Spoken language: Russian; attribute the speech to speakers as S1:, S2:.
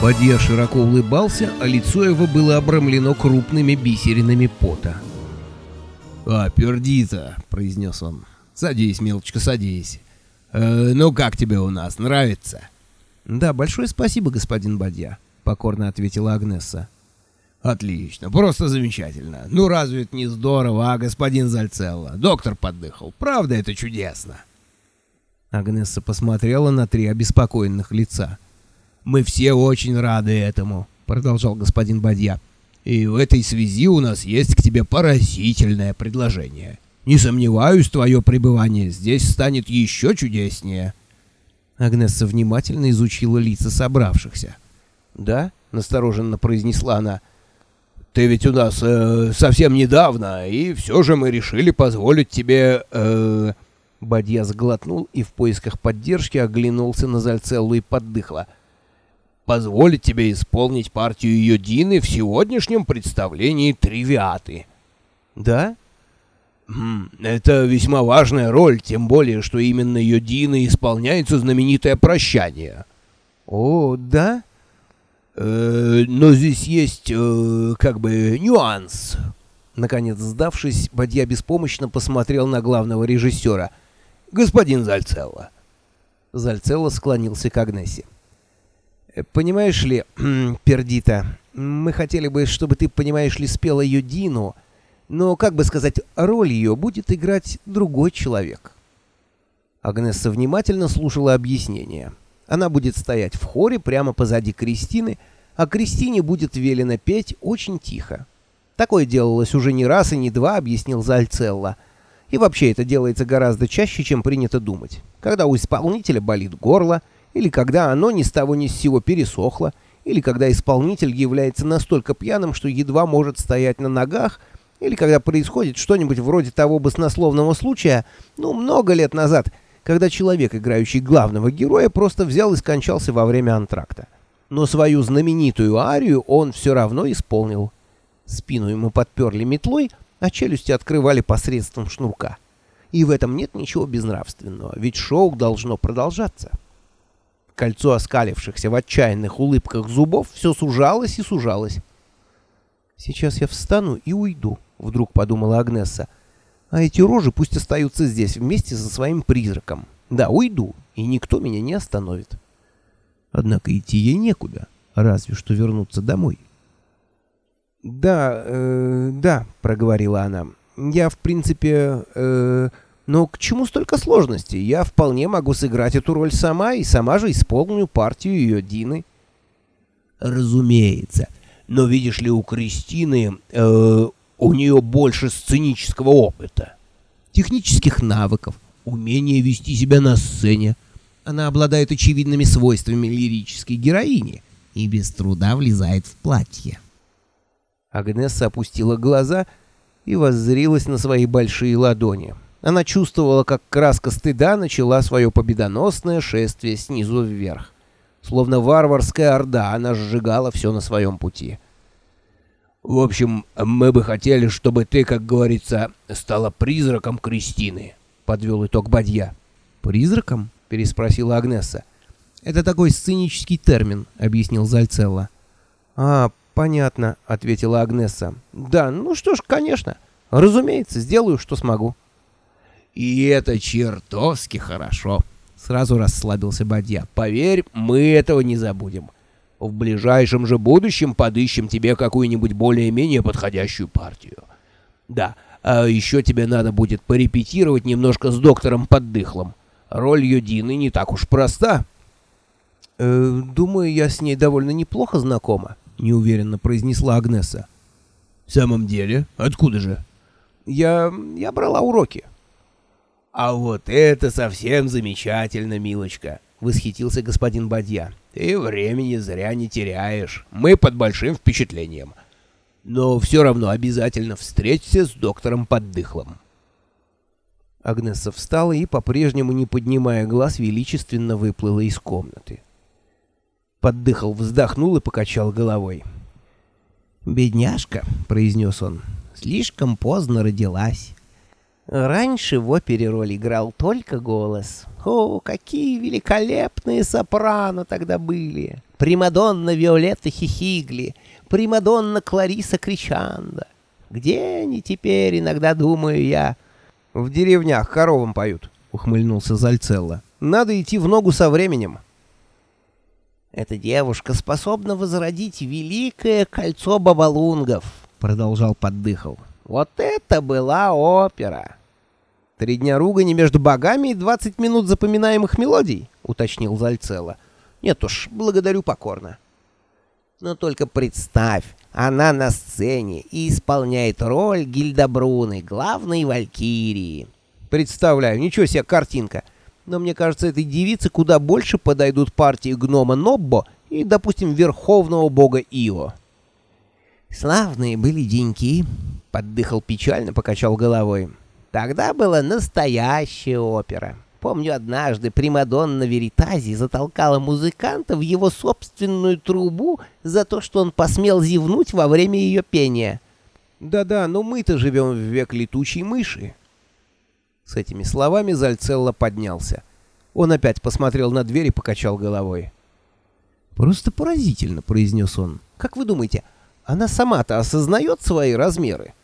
S1: Бадья широко улыбался, а лицо его было обрамлено крупными бисеринами пота.
S2: «А, пердита», — произнес он. «Садись, мелочка, садись. Э, ну, как тебе у нас, нравится?»
S1: «Да, большое спасибо, господин Бадья», — покорно ответила Агнесса.
S2: «Отлично, просто замечательно. Ну, разве это не здорово, а, господин Зальцелло? Доктор поддыхал. Правда, это чудесно?»
S1: Агнесса посмотрела на три обеспокоенных лица.
S2: Мы все очень рады этому, продолжал господин Бадья. И в этой связи у нас есть к тебе поразительное предложение. Не сомневаюсь, твое пребывание здесь станет еще чудеснее.
S1: Агнесса внимательно изучила лица собравшихся. «Да?» — настороженно произнесла она.
S2: «Ты ведь у нас э, совсем недавно, и все же мы решили позволить тебе...» э...
S1: Бадья сглотнул и в поисках поддержки оглянулся на Зальцеллу и поддыхла
S2: позволить тебе исполнить партию Йодины в сегодняшнем представлении Тривиаты.
S1: Да?
S2: Это весьма важная роль, тем более, что именно Йодины исполняется знаменитое прощание.
S1: О, да?
S2: Э, но здесь есть, э, как бы, нюанс.
S1: Наконец, сдавшись, Бадья беспомощно посмотрел на главного режиссера.
S2: «Господин Зальцелло».
S1: Зальцелло склонился к Агнессе. Понимаешь ли, Пердита, мы хотели бы, чтобы ты, понимаешь ли, спела ее Дину, но, как бы сказать, роль ее будет играть другой человек. Агнесса внимательно слушала объяснение. Она будет стоять в хоре прямо позади Кристины, а Кристине будет велено петь очень тихо. Такое делалось уже не раз и не два, объяснил Зальцелла. И вообще это делается гораздо чаще, чем принято думать. Когда у исполнителя болит горло, или когда оно ни с того ни с сего пересохло, или когда исполнитель является настолько пьяным, что едва может стоять на ногах, или когда происходит что-нибудь вроде того баснословного случая, ну, много лет назад, когда человек, играющий главного героя, просто взял и скончался во время антракта. Но свою знаменитую арию он все равно исполнил. Спину ему подперли метлой, а челюсти открывали посредством шнурка. И в этом нет ничего безнравственного, ведь шоу должно продолжаться. Кольцо оскалившихся в отчаянных улыбках зубов все сужалось и сужалось. «Сейчас я встану и уйду», — вдруг подумала Агнесса. «А эти рожи пусть остаются здесь вместе со своим призраком. Да, уйду, и никто меня не остановит». Однако идти ей некуда, разве что вернуться домой. «Да, э, да», — проговорила она. «Я, в принципе, э, но к чему столько сложностей? Я вполне могу сыграть эту роль сама и сама же исполню партию ее Дины.
S2: Разумеется. Но видишь ли, у Кристины э, у нее больше сценического опыта, технических навыков, умения вести себя на сцене. Она обладает очевидными свойствами лирической героини и без труда влезает в платье.
S1: Агнесса опустила глаза и воззрилась на свои большие ладони. Она чувствовала, как краска стыда начала свое победоносное шествие снизу вверх. Словно варварская орда, она сжигала все на своем пути.
S2: «В общем, мы бы хотели, чтобы ты, как говорится, стала призраком Кристины», — подвел итог Бадья.
S1: «Призраком?» — переспросила Агнеса. «Это такой сценический термин», — объяснил Зальцелла. «А, понятно», — ответила Агнеса. «Да, ну что ж, конечно. Разумеется, сделаю, что смогу».
S2: И это чертовски хорошо. Сразу расслабился Бадья. Поверь, мы этого не забудем. В ближайшем же будущем подыщем тебе какую-нибудь более-менее подходящую партию. Да, а еще тебе надо будет порепетировать немножко с доктором Поддыхлом. Роль Юдины не так уж проста.
S1: «Э, «Думаю, я с ней довольно неплохо знакома», — неуверенно произнесла Агнеса.
S2: «В самом деле? Откуда же?»
S1: «Я... я брала уроки».
S2: «А вот это совсем замечательно, милочка!» — восхитился господин Бадья. «Ты времени зря не теряешь. Мы под большим впечатлением. Но все равно обязательно встреться с доктором Поддыхлом».
S1: Агнесса встала и, по-прежнему не поднимая глаз, величественно выплыла из комнаты. Поддыхал вздохнул и покачал головой. «Бедняжка», — произнес он, — «слишком поздно родилась». Раньше в опере роль играл только голос. О, какие великолепные сопрано тогда были! Примадонна Виолетта Хихигли, Примадонна Клариса Кричанда. Где они теперь, иногда думаю я?
S2: В деревнях коровам поют, ухмыльнулся Зальцелло. Надо идти в ногу со временем.
S1: Эта девушка способна возродить великое кольцо бабалунгов, продолжал поддыхал. Вот это была опера.
S2: Три дня ругани между богами и двадцать минут запоминаемых мелодий, уточнил Зальцелло. Нет уж, благодарю покорно.
S1: Но только представь, она на сцене и исполняет роль Гильдабруны, главной валькирии.
S2: Представляю, ничего себе картинка. Но мне кажется, этой девице куда больше подойдут партии гнома Ноббо и, допустим, верховного бога Ио.
S1: Славные были деньки, поддыхал печально, покачал головой. Тогда была настоящая опера. Помню, однажды Примадонна Веритази затолкала музыканта в его собственную трубу за то, что он посмел зевнуть во время ее пения.
S2: «Да-да, но мы-то живем в век летучей мыши». С этими словами Зальцелло поднялся. Он опять посмотрел на дверь и покачал головой.
S1: «Просто поразительно», — произнес он. «Как вы думаете, она сама-то осознает свои размеры?»